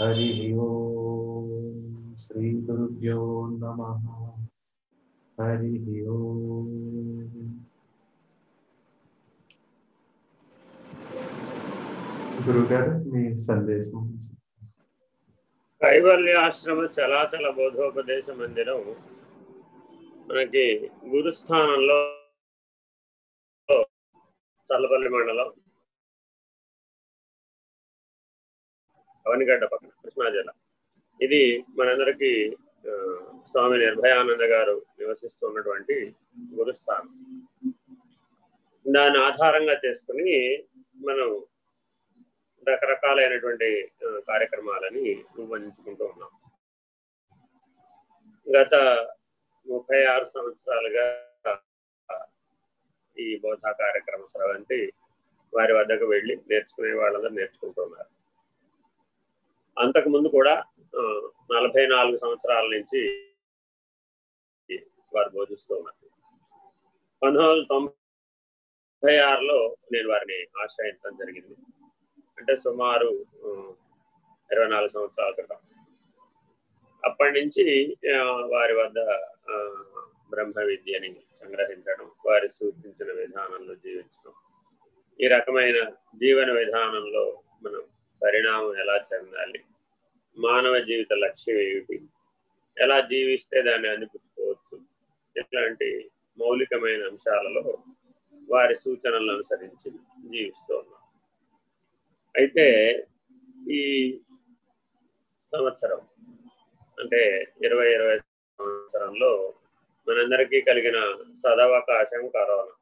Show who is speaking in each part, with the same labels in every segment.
Speaker 1: హరి ఓం శ్రీ గురుభ్యో నమ హరి ఓం గురుగారు మీ సందేశం
Speaker 2: కైవల్యాశ్రమ చలాచల బోధోపదేశ మందిరం మనకి గురుస్థానంలో చల్లపల్లి మండలం అవనిగడ్డ పక్కన కృష్ణా జిల్లా. ఇది మనందరికీ స్వామి నిర్భయానంద గారు నివసిస్తున్నటువంటి గురుస్థానం. దాన్ని ఆధారంగా చేసుకుని మనం రకరకాలైనటువంటి కార్యక్రమాలని రూపొందించుకుంటూ ఉన్నాం. గత ముప్పై ఆరు సంవత్సరాలుగా ఈ బోధా కార్యక్రమ స్రవంతి వారి వద్దకు వెళ్ళి నేర్చుకునే వాళ్ళందరూ నేర్చుకుంటున్నారు అంతకు ముందు కూడా నలభై నాలుగు సంవత్సరాల నుంచి వారు బోధిస్తూ ఉన్నారు. పంతొమ్మిది వందల తొంభై ఆరులో నేను వారిని ఆశ్రయించడం జరిగింది. అంటే సుమారు ఇరవై నాలుగు సంవత్సరాల క్రితం. అప్పటి నుంచి వారి వద్ద బ్రహ్మ విద్యని సంగ్రహించడం వారి సూచించిన విధానంలో జీవించడం ఈ రకమైన జీవన విధానంలో మనం పరిణామం ఎలా చెందాలి మానవ జీవిత లక్ష్యం ఏమిటి? ఎలా జీవిస్తే దాన్ని అందిపుచ్చుకోవచ్చు? ఇట్లాంటి మౌలికమైన అంశాలలో వారి సూచనలను అనుసరించి జీవిస్తూ ఉన్నాం. అయితే ఈ సంవత్సరం అంటే ఇరవై ఇరవై సంవత్సరంలో మనందరికీ కలిగిన సదవకాశం కరోనా.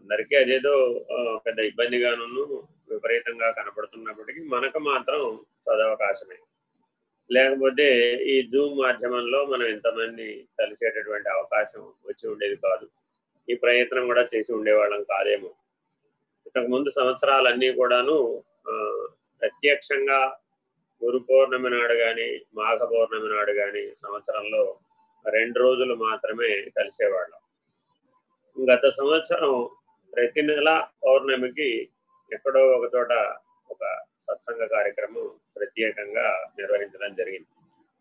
Speaker 2: అందరికీ అదేదో పెద్ద ఇబ్బందిగాను విపరీతంగా కనపడుతున్నప్పటికీ మనకు మాత్రం సదవకాశమే. లేకపోతే ఈ జూమ్ మాధ్యమంలో మనం ఇంతమంది కలిసేటటువంటి అవకాశం వచ్చి ఉండేది కాదు. ఈ ప్రయత్నం కూడా చేసి ఉండేవాళ్ళం కాదేమో. ఇంతకు ముందు సంవత్సరాలన్నీ కూడాను ఆ, ప్రత్యక్షంగా గురు పౌర్ణమి నాడు కానీ మాఘ పౌర్ణమి నాడు కానీ సంవత్సరంలో రెండు రోజులు మాత్రమే కలిసేవాళ్ళం. గత సంవత్సరం ప్రతి నెల పౌర్ణమికి ఎక్కడో ఒక చోట ఒక సత్సంగ కార్యక్రమం ప్రత్యేకంగా నిర్వహించడం జరిగింది.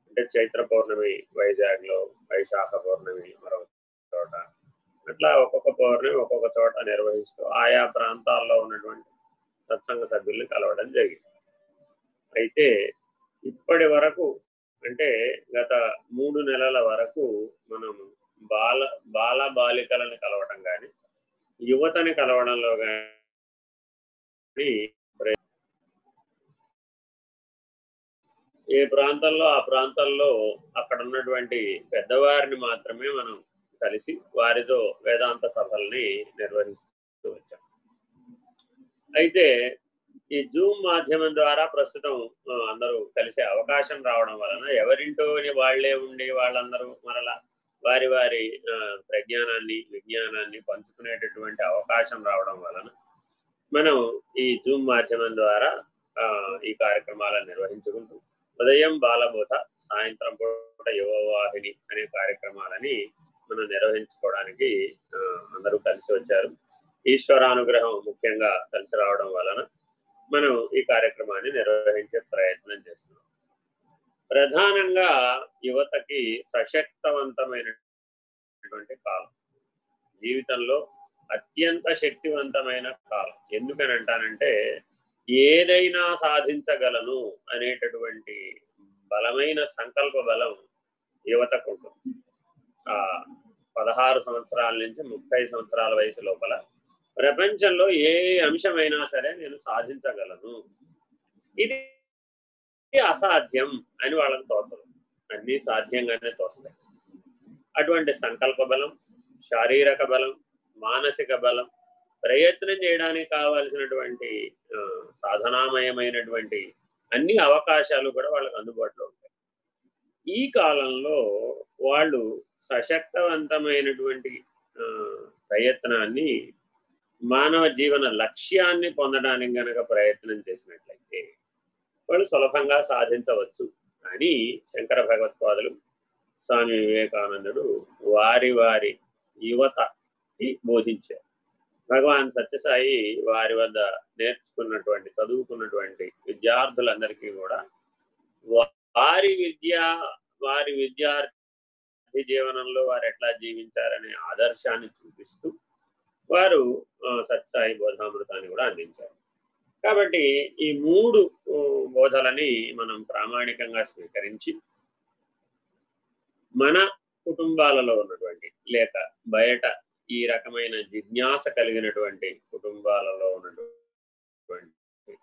Speaker 2: అంటే చైత్ర పౌర్ణమి వైజాగ్లో వైశాఖ పౌర్ణమి మరొక చోట. అట్లా ఒక్కొక్క పౌర్ణమి ఒక్కొక్క చోట నిర్వహిస్తూ ఆయా ప్రాంతాల్లో ఉన్నటువంటి సత్సంగ సభ్యుల్ని కలవడం జరిగింది. అయితే ఇప్పటి వరకు అంటే గత మూడు నెలల వరకు మనం బాల బాల బాలికలను కలవడం కానీ యువతని కలవడంలో కానీ ఏ ప్రాంతంలో ఆ ప్రాంతంలో అక్కడ ఉన్నటువంటి పెద్దవారిని మాత్రమే మనం కలిసి వారితో వేదాంత సభల్ని నిర్వహిస్తూ వచ్చాం. అయితే ఈ జూమ్ మాధ్యమం ద్వారా ప్రస్తుతం అందరూ కలిసే అవకాశం రావడం వలన ఎవరింటోని వాళ్ళే ఉండి వాళ్ళందరూ మరలా వారి వారి ప్రజ్ఞానాన్ని విజ్ఞానాన్ని పంచుకునేటటువంటి అవకాశం రావడం వలన మనం ఈ జూమ్ మాధ్యమం ద్వారా ఆ, ఈ కార్యక్రమాలను నిర్వహించుకుంటూ ఉదయం బాలబోధ సాయంత్రం పూట యువవాహిని అనే కార్యక్రమాలని మనం నిర్వహించుకోవడానికి అందరూ కలిసి వచ్చారు. ఈశ్వరానుగ్రహం ముఖ్యంగా కలిసి రావడం వలన మనం ఈ కార్యక్రమాన్ని నిర్వహించే ప్రయత్నం చేస్తున్నాం. ప్రధానంగా యువతకి సశక్తవంతమైనటువంటి కాలం. జీవితంలో అత్యంత శక్తివంతమైన కాలం. ఎందుకని అంటానంటే ఏదైనా సాధించగలను అనేటటువంటి బలమైన సంకల్ప బలం యువతకు ఉంటుంది. ఆ పదహారు సంవత్సరాల నుంచి ముప్పై సంవత్సరాల వయసు లోపల ప్రపంచంలో ఏ అంశమైనా సరే నేను సాధించగలను. ఇది అసాధ్యం అని వాళ్ళకి తోచదు. అన్నీ సాధ్యంగానే తోస్తాయి. అటువంటి సంకల్ప బలం శారీరక బలం మానసిక బలం ప్రయత్నం చేయడానికి కావాల్సినటువంటి సాధనామయమైనటువంటి అన్ని అవకాశాలు కూడా వాళ్ళకి అందుబాటులో ఉంటాయి. ఈ కాలంలో వాళ్ళు సశక్తవంతమైనటువంటి ప్రయత్నాన్ని మానవ జీవన లక్ష్యాన్ని పొందడానికి గనక ప్రయత్నం చేసినట్లయితే వాళ్ళు సులభంగా సాధించవచ్చు అని శంకర భగవత్పాదులు స్వామి వివేకానందుడు వారి వారి యువత బోధించారు. భగవాన్ సత్యసాయి వారి వద్ద నేర్చుకున్నటువంటి చదువుకున్నటువంటి విద్యార్థులందరికీ కూడా వారి విద్య వారి విద్యార్థి జీవనంలో వారు ఎట్లా జీవించారనే ఆదర్శాన్ని చూపిస్తూ వారు సత్సాయి బోధామృతాన్ని కూడా అందించారు. కాబట్టి ఈ మూడు బోధలని మనం ప్రామాణికంగా స్వీకరించి మన కుటుంబాలలో ఉన్నటువంటి లేక బయట ఈ రకమైన జిజ్ఞాస కలిగినటువంటి కుటుంబాలలో ఉన్నటువంటి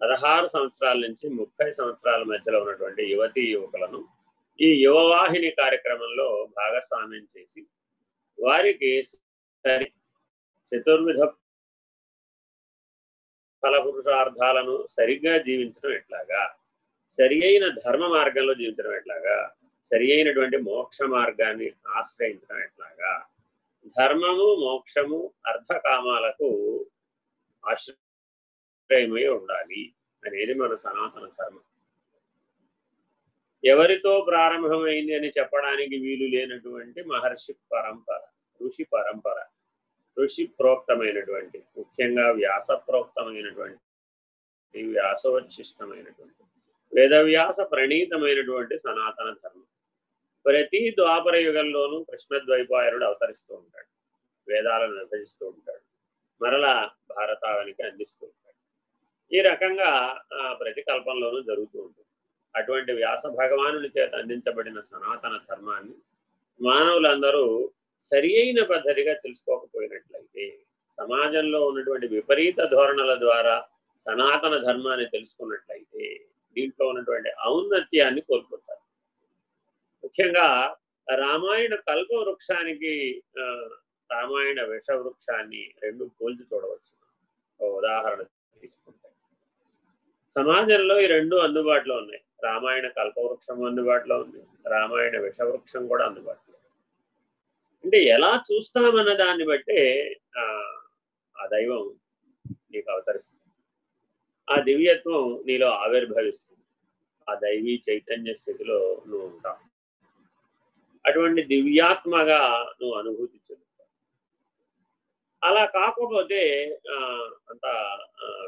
Speaker 2: పదహారు సంవత్సరాల నుంచి ముప్పై సంవత్సరాల మధ్యలో ఉన్నటువంటి యువతీ యువకులను ఈ యువవాహిని కార్యక్రమంలో భాగస్వామ్యం చేసి వారికి సరి చతుర్విధ ఫలపురుషార్థాలను సరిగ్గా జీవించడం ఎట్లాగా? సరి అయిన ధర్మ మార్గంలో జీవించడం ఎట్లాగా? సరి అయినటువంటి మోక్ష మార్గాన్ని ఆశ్రయించడం ఎట్లాగా? ధర్మము మోక్షము అర్ధకామాలకు ఆశ్రయమై ఉండాలి అనేది మన సనాతన ధర్మం. ఎవరితో ప్రారంభమైంది అని చెప్పడానికి వీలు లేనటువంటి మహర్షి పరంపర ఋషి పరంపర ఋషి ప్రోక్తమైనటువంటి ముఖ్యంగా వ్యాస ప్రోక్తమైనటువంటి వ్యాసోచ్ఛిష్టమైనటువంటి వేదవ్యాస ప్రణీతమైనటువంటి సనాతన ధర్మం. ప్రతి ద్వాపర యుగంలోనూ కృష్ణద్వైపాయనుడు అవతరిస్తూ ఉంటాడు. వేదాలను విభజిస్తూ ఉంటాడు. మరలా భారతావనికి అందిస్తూ ఉంటాడు. ఈ రకంగా ప్రతి కల్పంలోనూ జరుగుతూ ఉంటుంది. అటువంటి వ్యాస భగవానుని చేత అందించబడిన సనాతన ధర్మాన్ని మానవులందరూ సరి అయిన పద్ధతిగా తెలుసుకోకపోయినట్లయితే సమాజంలో ఉన్నటువంటి విపరీత ధోరణుల ద్వారా సనాతన ధర్మాన్ని తెలుసుకున్నట్లయితే దీంట్లో ఉన్నటువంటి ఔన్నత్యాన్ని కోల్పోతారు. ముఖ్యంగా రామాయణ కల్ప వృక్షానికి రామాయణ విష వృక్షాన్ని రెండు పోల్చి చూడవచ్చు. ఉదాహరణ తీసుకుంటే. సమాజంలో ఈ రెండు అందుబాటులో ఉన్నాయి. రామాయణ కల్పవృక్షం అందుబాటులో ఉంది. రామాయణ విషవృక్షం కూడా అందుబాటులో అంటే ఎలా చూస్తామన్న దాన్ని బట్టే ఆ దైవం నీకు అవతరిస్తుంది. ఆ దివ్యత్వం నీలో ఆవిర్భవిస్తుంది. ఆ దైవీ చైతన్య స్థితిలో నువ్వు ఉంటావు. అటువంటి దివ్యాత్మగా నువ్వు అనుభూతి చెందుతావు అలా కాకపోతే అంత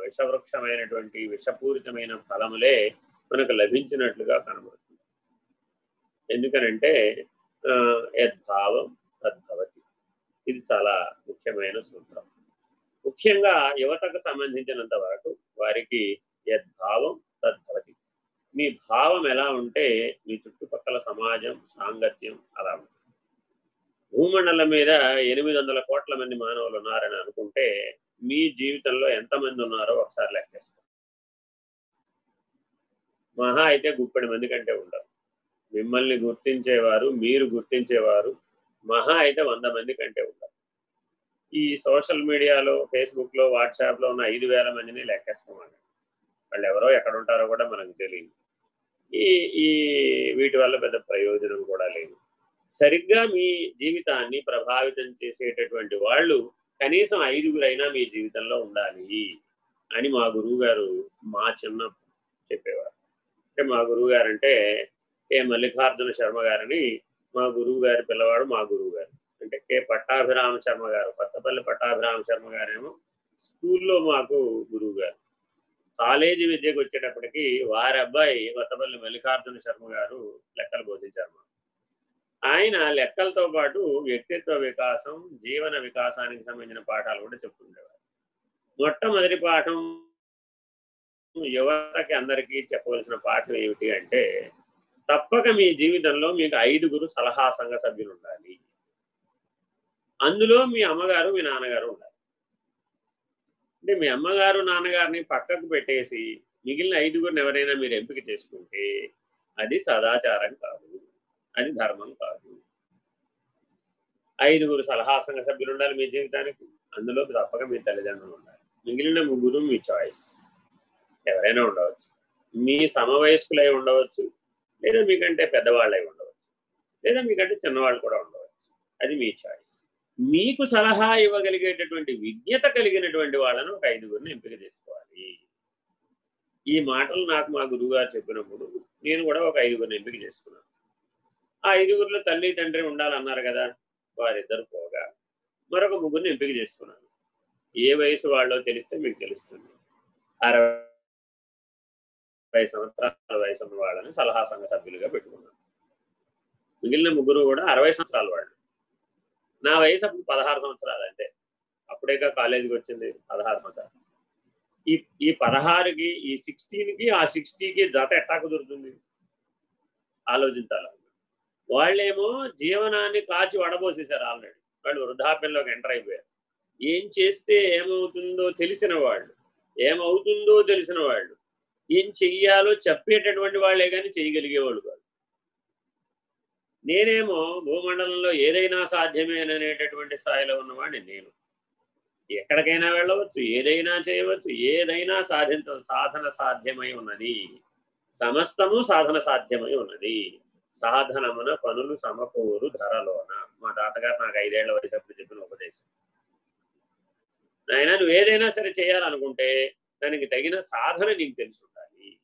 Speaker 2: విషవృక్షమైనటువంటి విషపూరితమైన ఫలములే మనకు లభించినట్లుగా కనబడుతుంది. ఎందుకనంటే యద్భావం తద్భవతి. ఇది చాలా ముఖ్యమైన సూత్రం. ముఖ్యంగా యువతకు సంబంధించినంత వరకు వారికి యద్భావం తద్భవతి. మీ భావం ఎలా ఉంటే మీ చుట్టుపక్కల సమాజం సాంగత్యం అలా ఉంటుంది. భూమండలం మీద ఎనిమిది వందల కోట్ల మంది మానవులు ఉన్నారని అనుకుంటే మీ జీవితంలో ఎంతమంది ఉన్నారో ఒకసారి లెక్కేసుకో మహా అయితే గుప్పెడి మంది కంటే ఉండరు. మిమ్మల్ని గుర్తించేవారు మీరు గుర్తించేవారు మహా అయితే వంద మంది కంటే ఉండరు. ఈ సోషల్ మీడియాలో ఫేస్బుక్లో వాట్సాప్లో ఉన్న ఐదు వేల మందిని లెక్కేసుకోమని వాళ్ళు ఎవరో ఎక్కడ ఉంటారో కూడా మనకు తెలియదు. ఈ ఈ వీటి వల్ల పెద్ద ప్రయోజనం కూడా లేదు. సరిగ్గా మీ జీవితాన్ని ప్రభావితం చేసేటటువంటి వాళ్ళు కనీసం ఐదుగురైనా మీ జీవితంలో ఉండాలి అని మా గురువు గారు మా చిన్న చెప్పేవారు. అంటే మా గురువు గారంటే అంటే మల్లికార్జున శర్మ గారని మా గురువు గారి పిల్లవాడు మా గురువు గారు అంటే కే పట్టాభిరామ శర్మ గారు కొత్తపల్లి పట్టాభిరామ శర్మ గారేమో స్కూల్లో మాకు గురువు గారు కాలేజీ విద్యకు వచ్చేటప్పటికి వారి అబ్బాయి కొత్తపల్లి మల్లికార్జున శర్మ గారు లెక్కలు బోధించారు. ఆయన లెక్కలతో పాటు వ్యక్తిత్వ వికాసం జీవన వికాసానికి సంబంధించిన పాఠాలు కూడా చెప్తుండేవారు. మొట్టమొదటి పాఠం యువతకి అందరికీ చెప్పవలసిన పాఠం ఏమిటి అంటే తప్పక మీ జీవితంలో మీకు ఐదుగురు సలహా సంఘ సభ్యులు ఉండాలి. అందులో మీ అమ్మగారు మీ నాన్నగారు ఉండాలి. అంటే మీ అమ్మగారు నాన్నగారిని పక్కకు పెట్టేసి మిగిలిన ఐదుగురిని ఎవరైనా మీరు ఎంపిక చేసుకుంటే అది సదాచారం కాదు. అది ధర్మం కాదు. ఐదుగురు సలహా సంఘ సభ్యులు ఉండాలి మీ జీవితానికి. అందులో తప్పక మీ తల్లిదండ్రులు ఉండాలి. మిగిలిన ముగ్గురు మీ చాయిస్ ఎవరైనా ఉండవచ్చు. మీ సమవయస్కులై ఉండవచ్చు. లేదా మీకంటే పెద్దవాళ్ళై ఉండవచ్చు. లేదా మీకంటే చిన్నవాళ్ళు కూడా ఉండవచ్చు. అది మీ చాయిస్ మీకు సలహా ఇవ్వగలిగేటటువంటి విజ్ఞత కలిగినటువంటి వాళ్ళను ఒక ఐదుగురిని ఎంపిక చేసుకోవాలి. ఈ మాటలు నాకు మా గురువుగారు చెప్పినప్పుడు నేను కూడా ఒక ఐదుగురిని ఎంపిక చేసుకున్నాను. ఆ ఐదుగురిలో తల్లి తండ్రి ఉండాలన్నారు కదా వారిద్దరు పోగా మరొక ముగ్గురిని ఎంపిక చేసుకున్నాను. ఏ వయసు వాళ్ళో తెలిస్తే మీకు తెలుస్తుంది. అరవై సంవత్సరాల వయసు ఉన్న వాళ్ళని సలహా సంఘ సభ్యులుగా పెట్టుకున్నాను. మిగిలిన ముగ్గురు కూడా అరవై సంవత్సరాల వాళ్ళు. నా వయసు అప్పుడు పదహారు సంవత్సరాలు అంటే. అప్పుడేగా కాలేజీకి వచ్చింది పదహారు సంవత్సరాలు. ఈ ఈ పదహారుకి ఈ సిక్స్టీన్కి ఆ సిక్స్టీకి జత ఎట్టా కుదురుతుంది ఆలోచించాలి. వాళ్ళేమో జీవనాన్ని కాచి వడబోసేశారు ఆల్రెడీ. వాళ్ళు వృద్ధాప్యంలోకి ఎంటర్ అయిపోయారు. ఏం చేస్తే ఏమవుతుందో తెలిసిన వాళ్ళు ఏమవుతుందో తెలిసిన వాళ్ళు ఏం చెయ్యాలో చెప్పేటటువంటి వాళ్ళే కానీ చేయగలిగేవాళ్ళు కాదు. నేనేమో భూమండలంలో ఏదైనా సాధ్యమేననేటటువంటి స్థాయిలో ఉన్నవాడిని నేను. ఎక్కడికైనా వెళ్ళవచ్చు ఏదైనా చేయవచ్చు ఏదైనా సాధించ సాధన సాధ్యమై ఉన్నది. సమస్తము సాధన సాధ్యమై ఉన్నది. సాధనమున పనులు సమకూరు ధరలోన. మా తాతగారు నాకు ఐదేళ్ళ వయసు అప్పుడు చెప్పిన ఉపదేశం. నాయన నువ్వు ఏదైనా సరే చేయాలనుకుంటే దానికి తగిన సాధన నీకు తెలిసి ఉండాలి.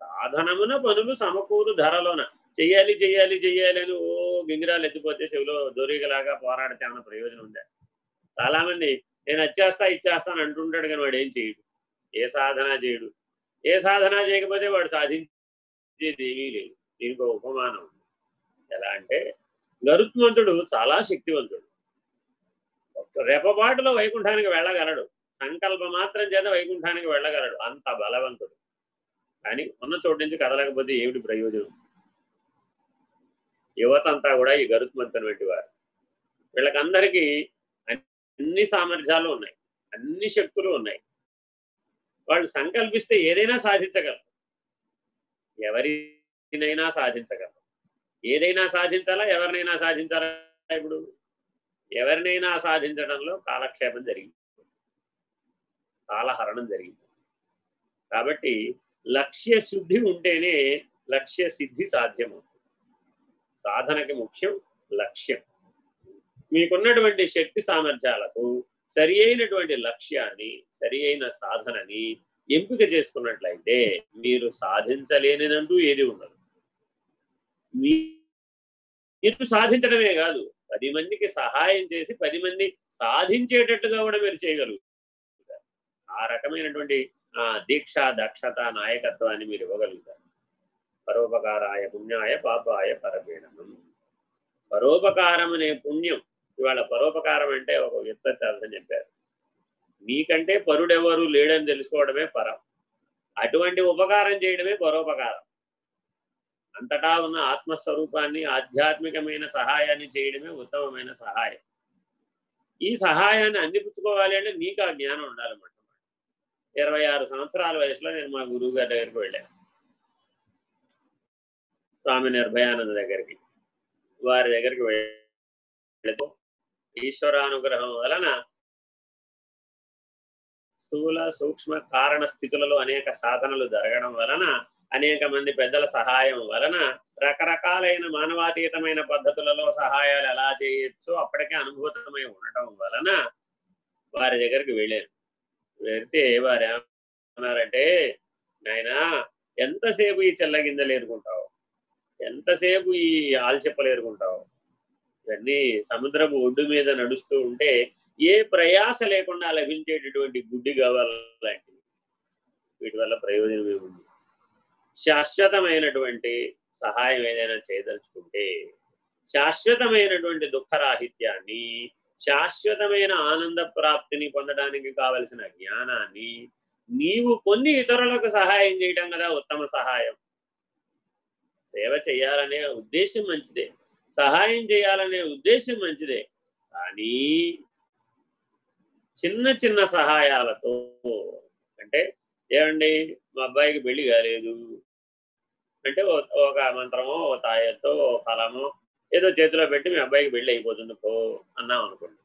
Speaker 2: సాధనమున పనులు సమకూరు ధరలోన. చెయ్యాలి చెయ్యాలి చెయ్యాలి అని ఓ గింగిరాలు ఎత్తిపోతే చెవిలో దొరికలాగా పోరాడితే అన్న ప్రయోజనం ఉందా? చాలా మంది నేను వచ్చేస్తా ఇచ్చేస్తా అని అంటుంటాడు కానీ వాడు ఏం చేయడు. ఏ సాధన చేయడు. ఏ సాధన చేయకపోతే వాడు సాధించేది ఏమీ లేదు. దీనికి ఉపమానం. ఎలా అంటే గరుత్మంతుడు చాలా శక్తివంతుడు. రెపపాటులో వైకుంఠానికి వెళ్ళగలడు. సంకల్ప మాత్రం చేత వైకుంఠానికి వెళ్ళగలడు. అంత బలవంతుడు. కానీ ఉన్న చోటు నుంచి కదలకపోతే ఏమిటి ప్రయోజనం? యువత అంతా కూడా ఈ గరుత్మంతుని వంటి వారు. వీళ్ళకందరికీ అన్ని సామర్థ్యాలు ఉన్నాయి. అన్ని శక్తులు ఉన్నాయి. వాళ్ళు సంకల్పిస్తే ఏదైనా సాధించగలరు. ఎవరినైనా సాధించగలరు. ఏదైనా సాధించాలా ఎవరినైనా సాధించాలా ఇప్పుడు? ఎవరినైనా సాధించడంలో కాలక్షేపం జరిగింది. కాలహరణం జరిగింది. కాబట్టి లక్ష్య శుద్ధి ఉంటేనే లక్ష్య సిద్ధి సాధ్యమవుతుంది. సాధనకి ముఖ్యం లక్ష్యం. మీకున్నటువంటి శక్తి సామర్థ్యాలకు సరి అయినటువంటి లక్ష్యాన్ని సరి అయిన సాధనని ఎంపిక చేసుకున్నట్లయితే మీరు సాధించలేనిదంటూ ఏది ఉండదు. మీరు సాధించడమే కాదు పది మందికి సహాయం చేసి పది మంది సాధించేటట్టుగా కూడా మీరు చేయగలుగుతారు. ఆ రకమైనటువంటి దీక్ష దక్షత నాయకత్వాన్ని మీరు ఇవ్వగలుగుతారు. పరోపకారాయ పుణ్యాయ పాపాయ పరపీడనం. పరోపకారం అనే పుణ్యం ఇవాళ పరోపకారం అంటే ఒక వ్యుత్పత్తి అర్థం చెప్పారు. నీకంటే పరుడెవరు లేడని తెలుసుకోవడమే పరం. అటువంటి ఉపకారం చేయడమే పరోపకారం. అంతటా ఉన్న ఆత్మస్వరూపాన్ని ఆధ్యాత్మికమైన సహాయాన్ని చేయడమే ఉత్తమమైన సహాయం. ఈ సహాయాన్ని అందిపుచ్చుకోవాలి అంటే నీకు ఆ జ్ఞానం ఉండాలన్నమాట ఇరవై ఆరు సంవత్సరాల వయసులో నేను మా గురువు గారి దగ్గరికి వెళ్ళాను. స్వామి నిర్భయానంద దగ్గరికి. వారి దగ్గరికి వెళ్తూ ఈశ్వరానుగ్రహం వలన స్థూల సూక్ష్మ కారణ స్థితులలో అనేక సాధనలు జరగడం వలన అనేక మంది పెద్దల సహాయం వలన రకరకాలైన మానవాతీతమైన పద్ధతులలో సహాయాలు ఎలా చేయొచ్చో అప్పటికే అనుభూతమై ఉండటం వలన వారి దగ్గరికి వెళ్ళాను. వెళ్తే వారు ఏమన్నారంటే నాయన ఎంతసేపు ఈ చెల్లగింజలు ఎదుర్కొంటావు ఎంతసేపు ఈ ఆల్చెప్పలేరుకుంటావు? ఇవన్నీ సముద్రపు ఒడ్డు మీద నడుస్తూ ఉంటే ఏ ప్రయాస లేకుండా లభించేటటువంటి గుడ్డి లాంటివి వీటి వల్ల ప్రయోజనం ఏముంది? శాశ్వతమైనటువంటి సహాయం ఏదైనా చేయదలుచుకుంటే శాశ్వతమైనటువంటి దుఃఖరాహిత్యాన్ని శాశ్వతమైన ఆనంద ప్రాప్తిని పొందడానికి కావలసిన జ్ఞానాన్ని నీవు కొన్ని ఇతరులకు సహాయం చేయడం కదా ఉత్తమ సహాయం. సేవ చేయాలనే ఉద్దేశం మంచిదే. సహాయం చేయాలనే ఉద్దేశం మంచిదే. కానీ చిన్న చిన్న సహాయాలతో అంటే ఏమండి మా అబ్బాయికి పెళ్ళి కాలేదు. అంటే ఒక మంత్రమో ఓ తాయతో ఓ ఫలమో ఏదో చేతిలో పెట్టి మీ అబ్బాయికి పెళ్ళి అయిపోతుంది పో అన్నాం అనుకోండి.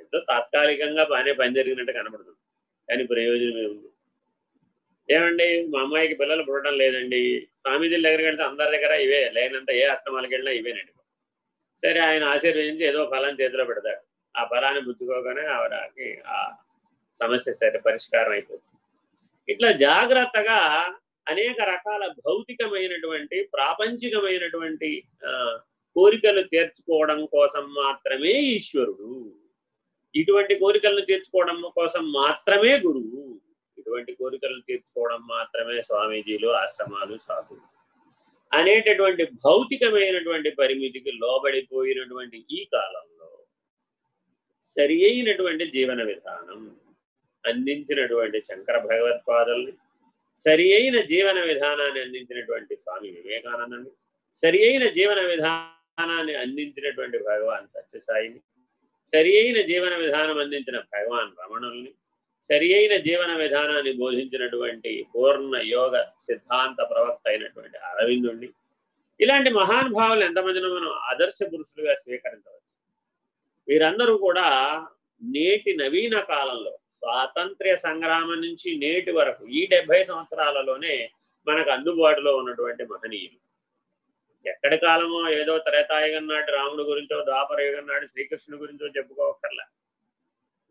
Speaker 2: ఏదో తాత్కాలికంగా బాగానే పని జరిగినట్టు కనబడుతుంది. కానీ ప్రయోజనం ఏముంది? ఏమండి మా అమ్మాయికి పిల్లలు పుట్టడం లేదండి. స్వామీజీల దగ్గరికి వెళ్తే అందరి దగ్గర ఇవే లేనంత ఏ ఆశ్రమాలకు వెళ్ళినా ఇవేనండి. సరే ఆయన ఆశీర్వదించి ఏదో ఫలాన్ని చేతిలో పెడతాడు. ఆ ఫలాన్ని పుచ్చుకోగానే ఆవిడకి ఆ సమస్య సరే పరిష్కారం అయిపోతుంది. ఇట్లా జాగ్రత్తగా అనేక రకాల భౌతికమైనటువంటి ప్రాపంచికమైనటువంటి కోరికలు తీర్చుకోవడం కోసం మాత్రమే ఈశ్వరుడు. ఇటువంటి కోరికలను తీర్చుకోవడం కోసం మాత్రమే గురువు. అటువంటి కోరికలు తీర్చుకోవడం మాత్రమే స్వామీజీలు ఆశ్రమాలు సాధువులు అనేటటువంటి భౌతికమైనటువంటి పరిమితికి లోబడిపోయినటువంటి ఈ కాలంలో సరి అయినటువంటి జీవన విధానం అందించినటువంటి శంకర భగవత్పాదుల్ని సరి అయిన జీవన విధానాన్ని అందించినటువంటి స్వామి వివేకానందని సరి అయిన జీవన విధానాన్ని అందించినటువంటి భగవాన్ సత్యసాయిని సరి అయిన జీవన విధానం అందించిన భగవాన్ రమణుల్ని సరి అయిన జీవన విధానాన్ని బోధించినటువంటి పూర్ణ యోగ సిద్ధాంత ప్రవక్త అయినటువంటి అరవిందుణ్ణి. ఇలాంటి మహానుభావులు ఎంతమందినో మనం ఆదర్శ పురుషులుగా స్వీకరించవచ్చు? వీరందరూ కూడా నేటి నవీన కాలంలో స్వాతంత్ర్య సంగ్రామం నుంచి నేటి వరకు ఈ డెబ్బై సంవత్సరాలలోనే మనకు అందుబాటులో ఉన్నటువంటి మహనీయులు. ఎక్కడి కాలమో ఏదో త్రేతాయుగం నాటి రాముడి గురించో ద్వాపరయుగం నాటి శ్రీకృష్ణుడి గురించో చెప్పుకోకర్లా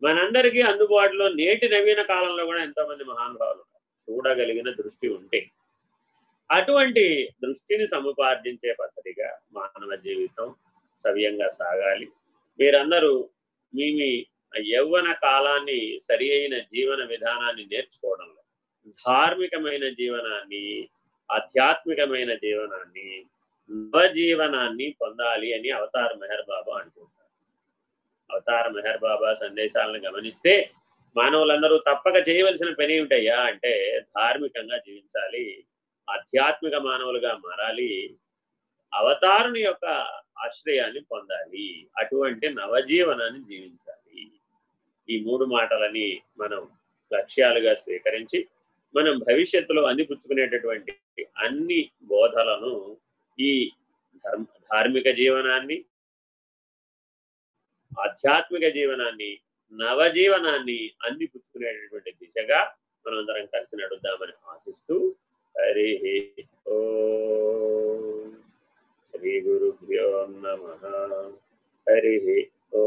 Speaker 2: మనందరికీ అందుబాటులో నేటి నవీన కాలంలో కూడా ఎంతోమంది మహానుభావులు చూడగలిగిన దృష్టి ఉంటే అటువంటి దృష్టిని సముపార్జించే పద్ధతిగా మానవ జీవితం సవ్యంగా సాగాలి. మీరందరూ మీ మీ యవ్వన కాలాన్ని సరి అయిన జీవన విధానాన్ని నేర్చుకోవడంలో ధార్మికమైన జీవనాన్ని ఆధ్యాత్మికమైన జీవనాన్ని నవజీవనాన్ని పొందాలి అని అవతార్ మెహర్ బాబా అనుకుంటారు అవతార మెహర్ బాబా సందేశాలను గమనిస్తే మానవులందరూ తప్పక చేయవలసిన పని ఏమిటయ్యా అంటే ధార్మికంగా జీవించాలి ఆధ్యాత్మిక మానవులుగా మారాలి అవతారుని యొక్క ఆశ్రయాన్ని పొందాలి అటువంటి నవజీవనాన్ని జీవించాలి. ఈ మూడు మాటలని మనం లక్ష్యాలుగా స్వీకరించి మనం భవిష్యత్తులో అందిపుచ్చుకునేటటువంటి అన్ని బోధలను ఈ ధర్మ ధార్మిక జీవనాన్ని ఆధ్యాత్మిక జీవనాన్ని నవజీవనాన్ని అందిపుచ్చుకునేటటువంటి దిశగా మనందరం కలిసి నడుద్దామని ఆశిస్తూ హరి ఓ. శ్రీ గురుభ్యో నమ. హరి ఓ.